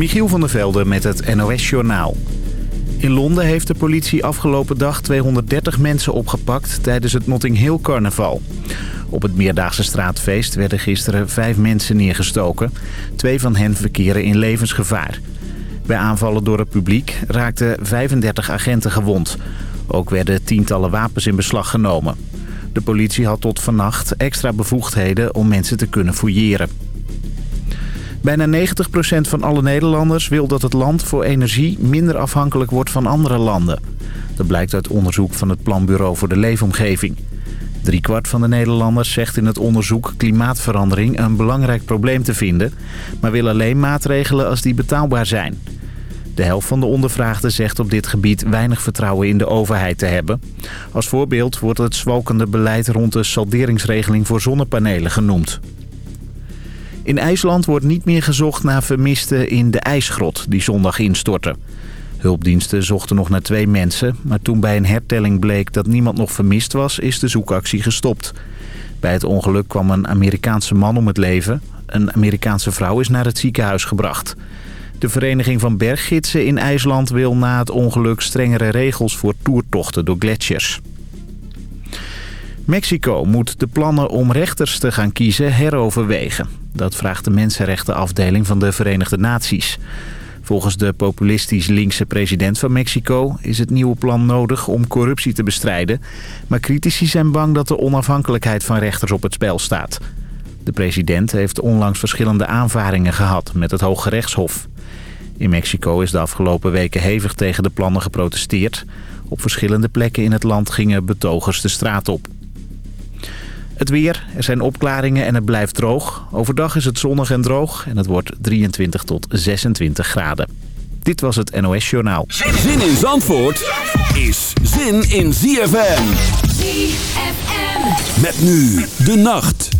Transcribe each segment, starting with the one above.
Michiel van der Velde met het NOS-journaal. In Londen heeft de politie afgelopen dag 230 mensen opgepakt tijdens het Notting Hill carnaval. Op het Meerdaagse straatfeest werden gisteren vijf mensen neergestoken. Twee van hen verkeren in levensgevaar. Bij aanvallen door het publiek raakten 35 agenten gewond. Ook werden tientallen wapens in beslag genomen. De politie had tot vannacht extra bevoegdheden om mensen te kunnen fouilleren. Bijna 90% van alle Nederlanders wil dat het land voor energie minder afhankelijk wordt van andere landen. Dat blijkt uit onderzoek van het Planbureau voor de Leefomgeving. Driekwart van de Nederlanders zegt in het onderzoek klimaatverandering een belangrijk probleem te vinden... maar wil alleen maatregelen als die betaalbaar zijn. De helft van de ondervraagden zegt op dit gebied weinig vertrouwen in de overheid te hebben. Als voorbeeld wordt het zwalkende beleid rond de salderingsregeling voor zonnepanelen genoemd. In IJsland wordt niet meer gezocht naar vermisten in de ijsgrot die zondag instortte. Hulpdiensten zochten nog naar twee mensen, maar toen bij een hertelling bleek dat niemand nog vermist was, is de zoekactie gestopt. Bij het ongeluk kwam een Amerikaanse man om het leven. Een Amerikaanse vrouw is naar het ziekenhuis gebracht. De Vereniging van Berggidsen in IJsland wil na het ongeluk strengere regels voor toertochten door gletsjers. Mexico moet de plannen om rechters te gaan kiezen heroverwegen. Dat vraagt de Mensenrechtenafdeling van de Verenigde Naties. Volgens de populistisch linkse president van Mexico is het nieuwe plan nodig om corruptie te bestrijden. Maar critici zijn bang dat de onafhankelijkheid van rechters op het spel staat. De president heeft onlangs verschillende aanvaringen gehad met het Hoge Rechtshof. In Mexico is de afgelopen weken hevig tegen de plannen geprotesteerd. Op verschillende plekken in het land gingen betogers de straat op. Het weer, er zijn opklaringen en het blijft droog. Overdag is het zonnig en droog en het wordt 23 tot 26 graden. Dit was het NOS Journaal. Zin in Zandvoort is zin in ZFM. ZFM. Met nu de nacht.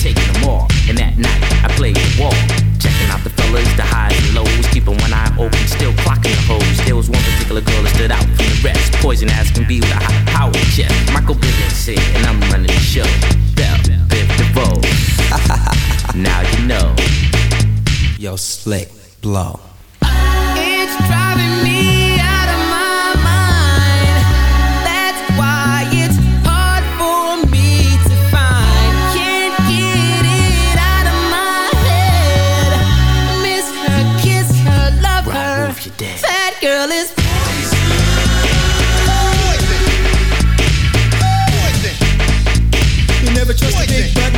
taking them all. And that night, I played the wall. Checking out the fellas, the highs and lows. Keeping one eye open, still clocking the hoes. There was one particular girl that stood out from the rest. Poison ass can be with a high power chest. Michael Bivins here, and I'm running the show. Bell, Biv DeVoe. now you know. Yo, slick, blow. It's driving.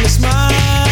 smile.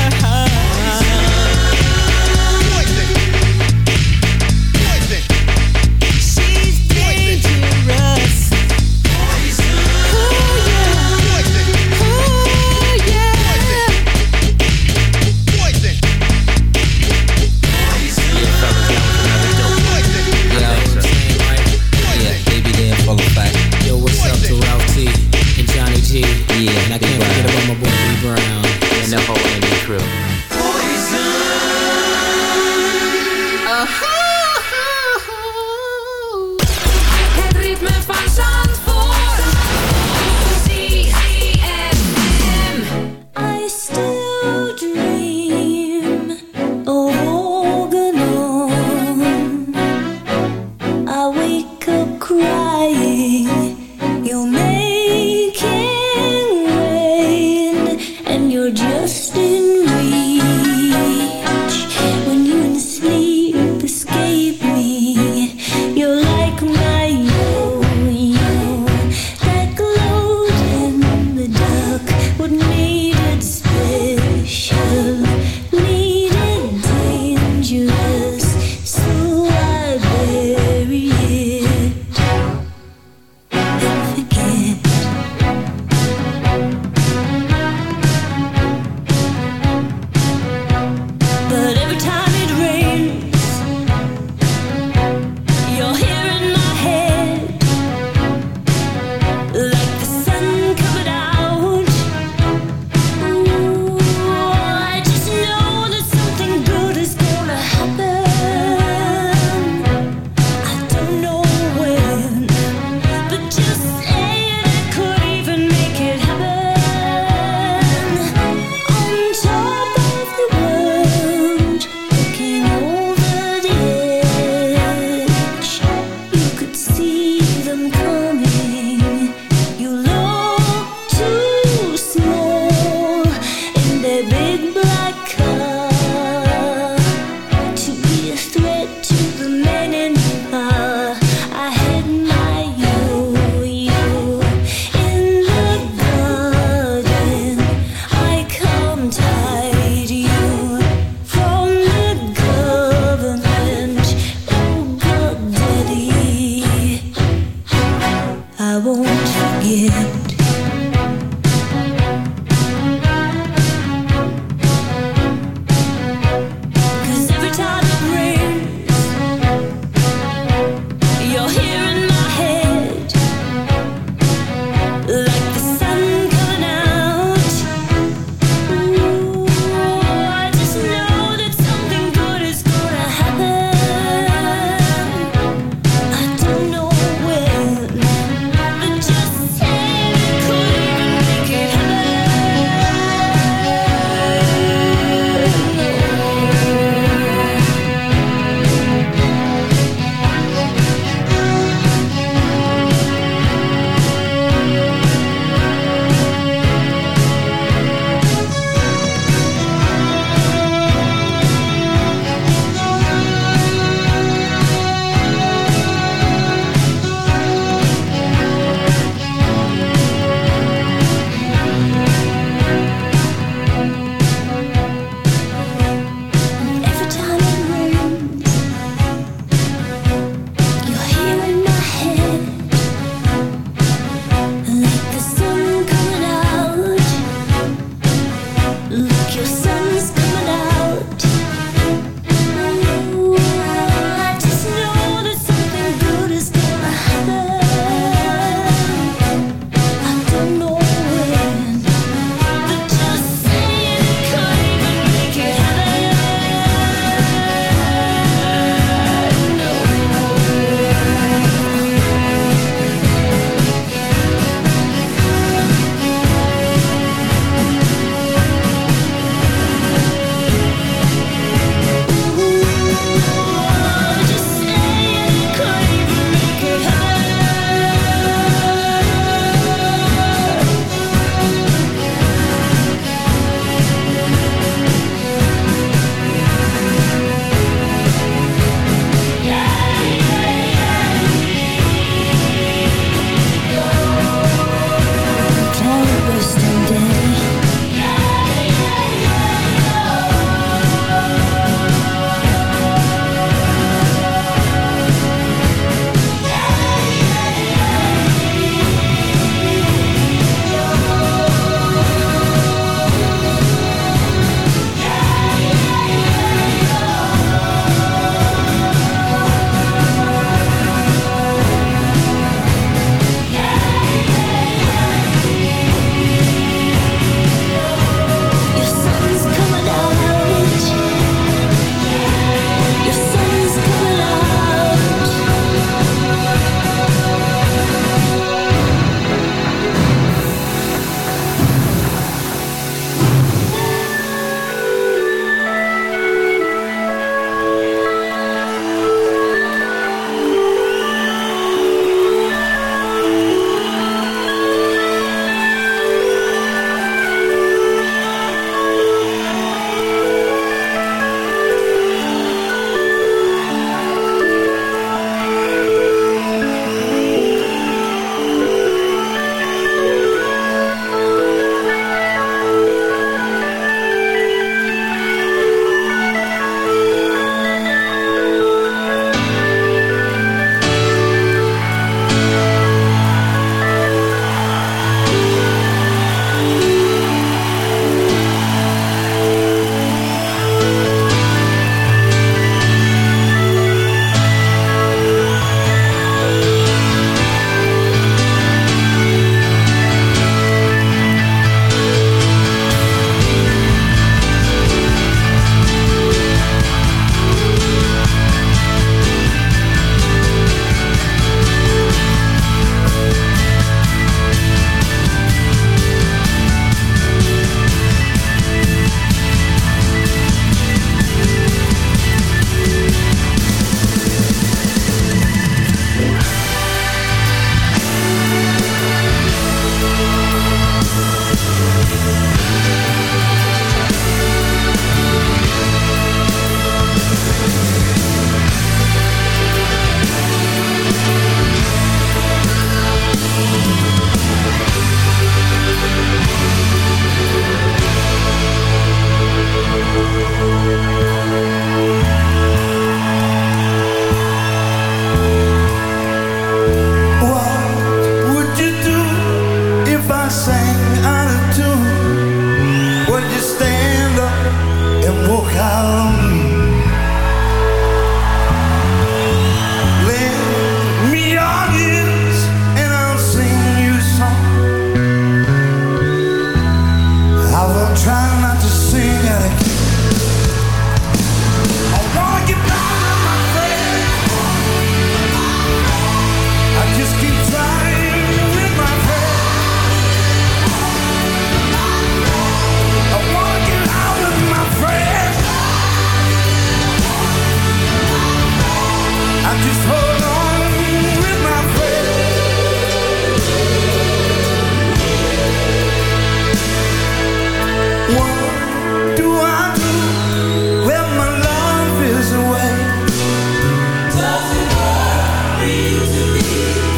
believe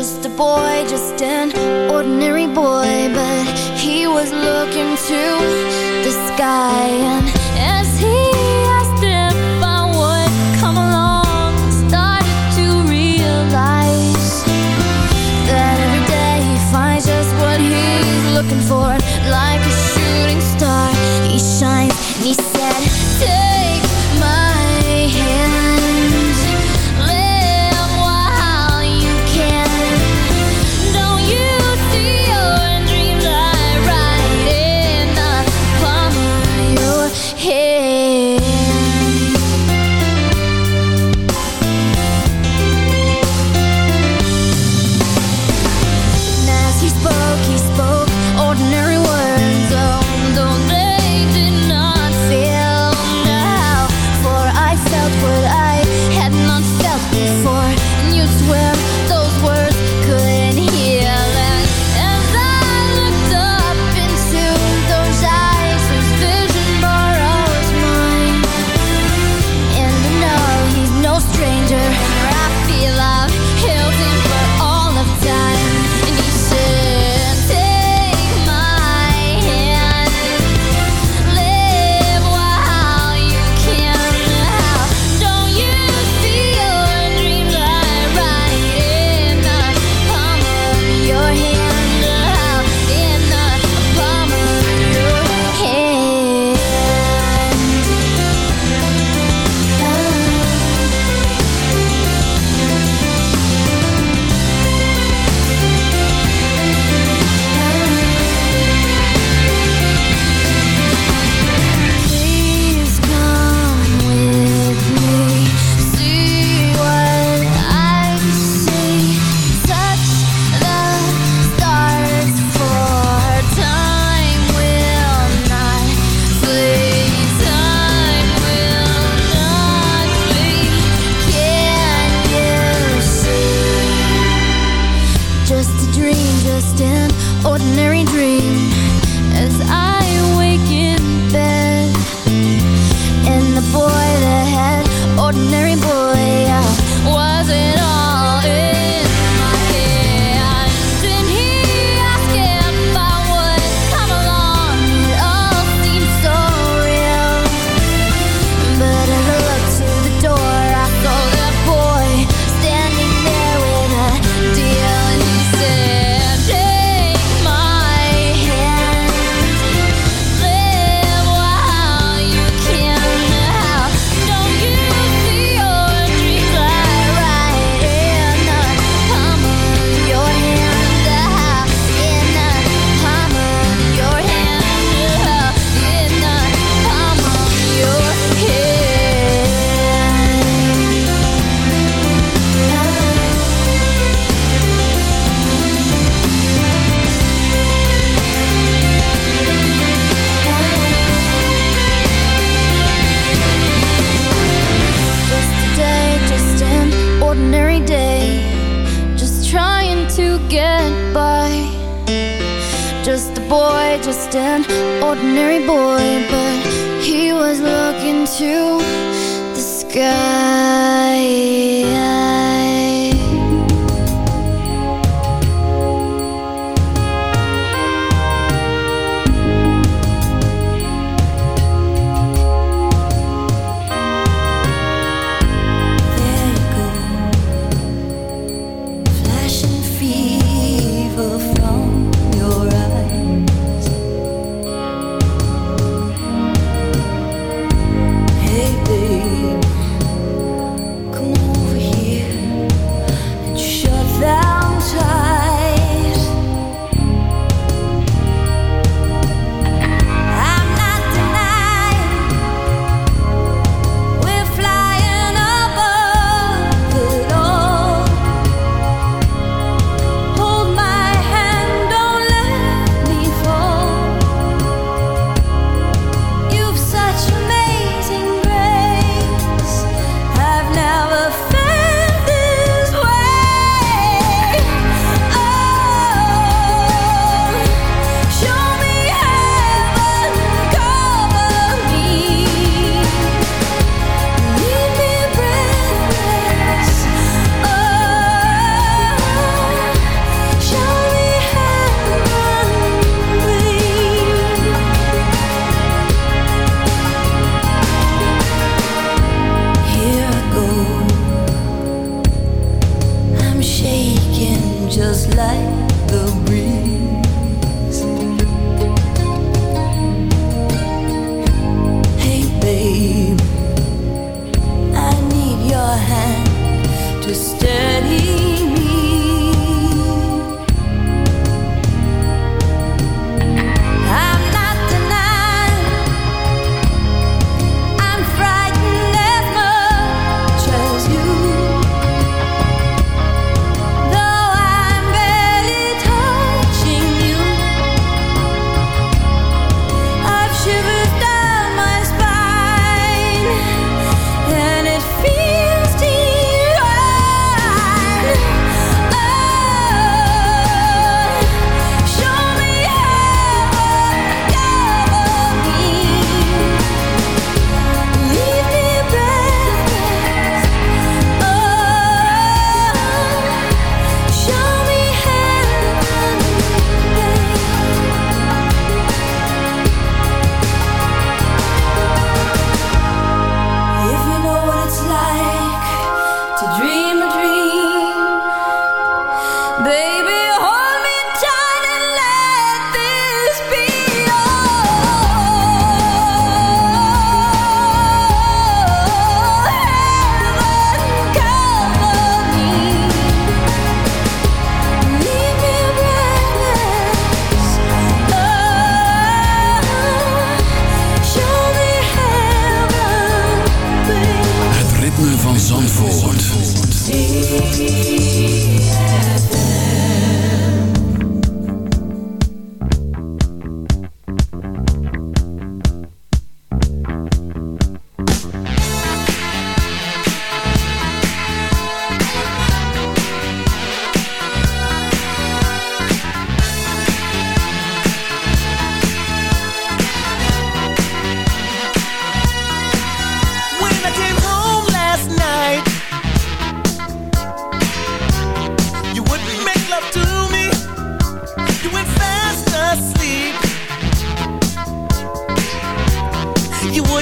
just a boy, just an ordinary boy But he was looking to the sky And as he asked if I would come along Started to realize That every day he finds just what he's looking for.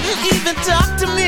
Wouldn't even talk to me.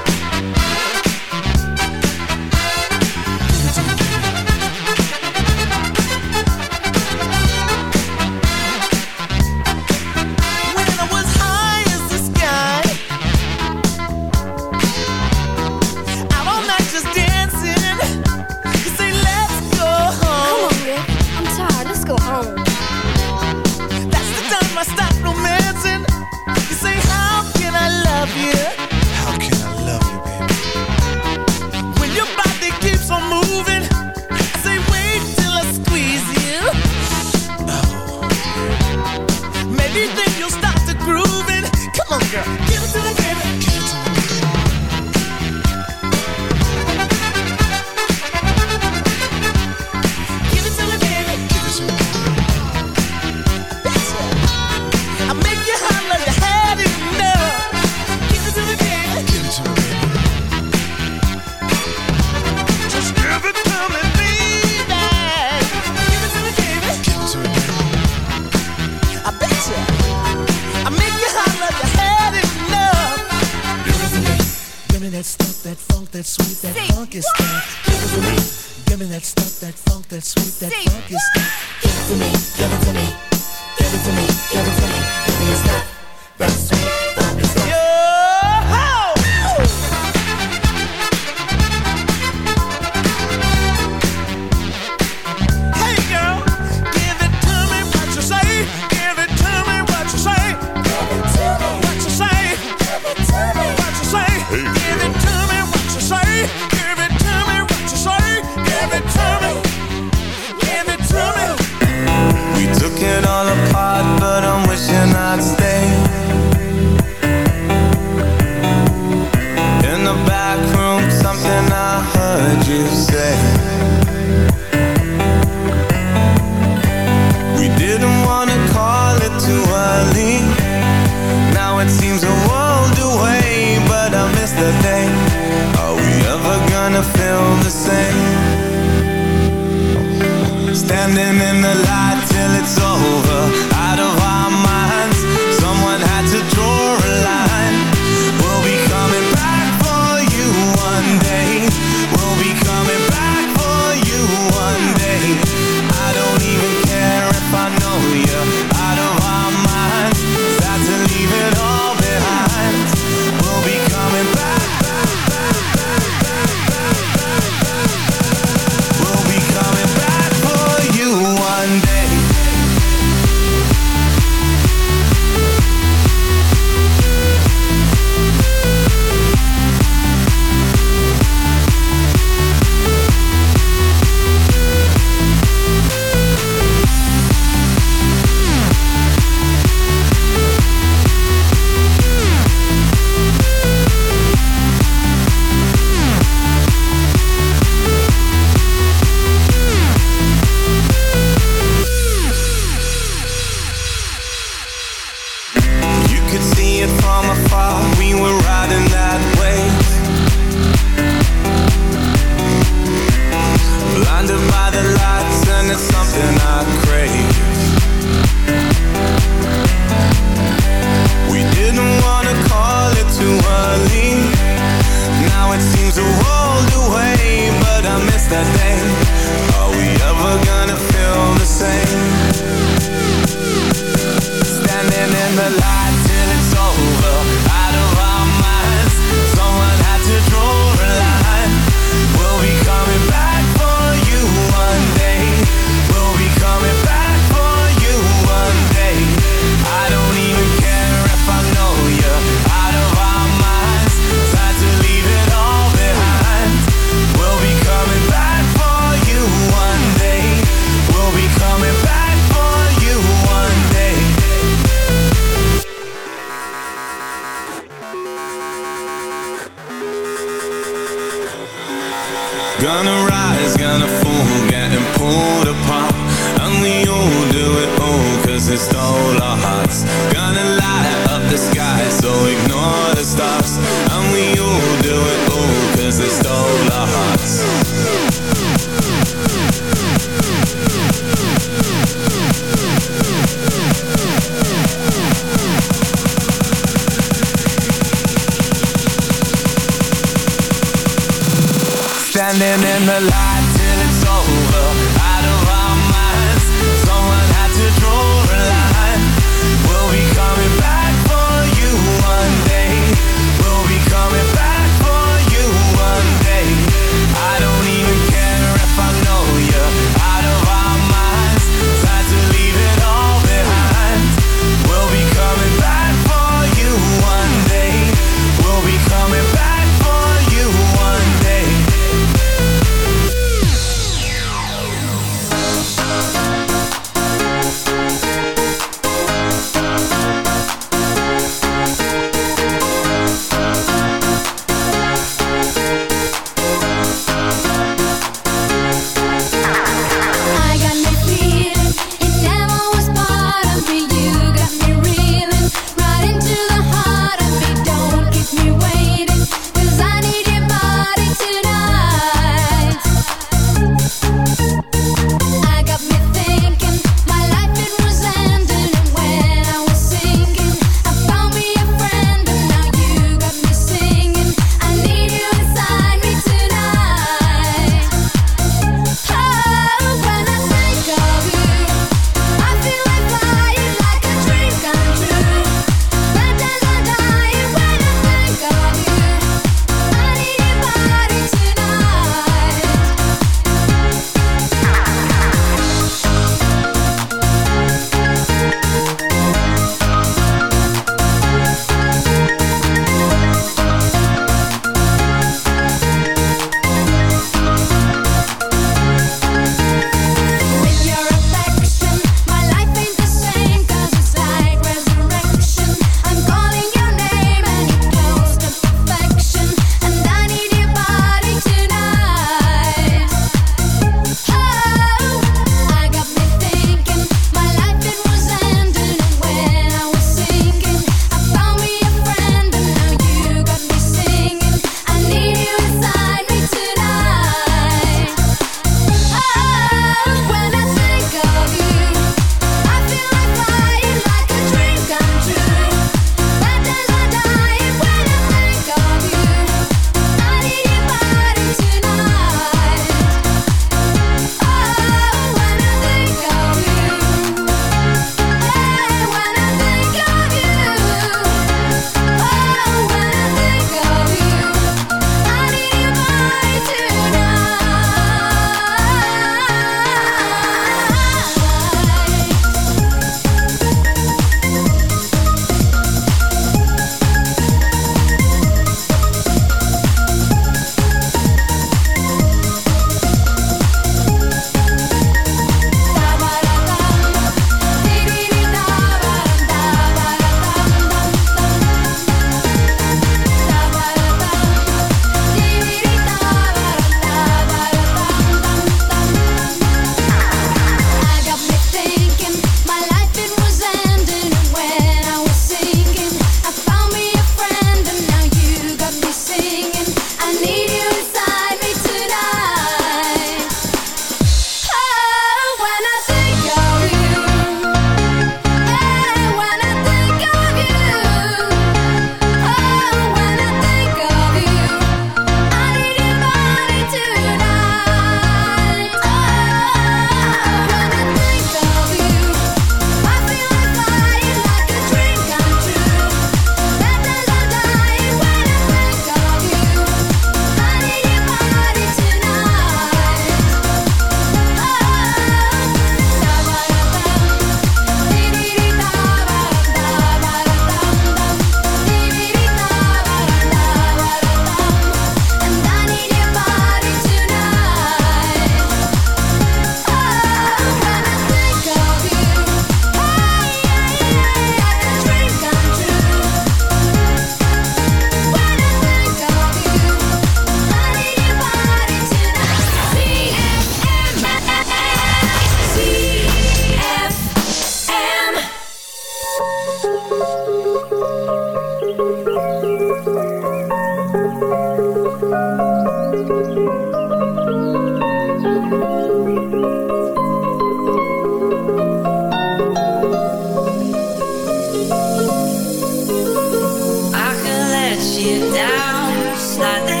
down, slide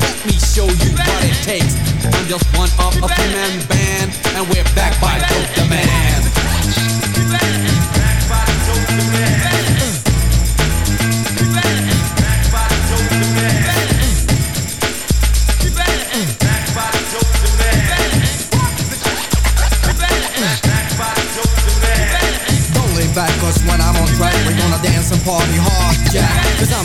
let me show you what it takes. I'm just one of a few man band, and we're backed by Dope Demand. Back, cause when I'm on track, we're gonna dance and party hard, yeah. Cause I'm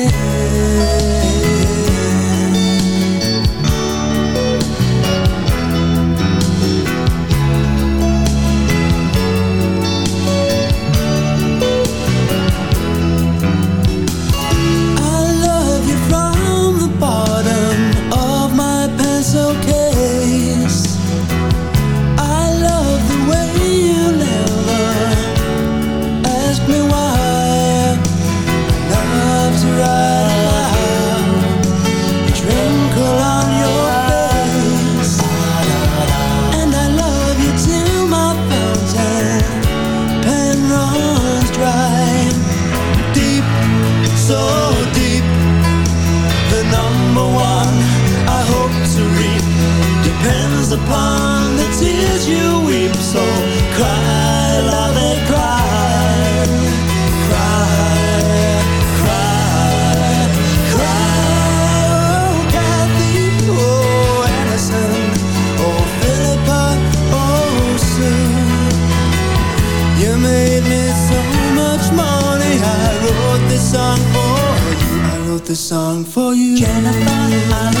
the song for you. Jennifer,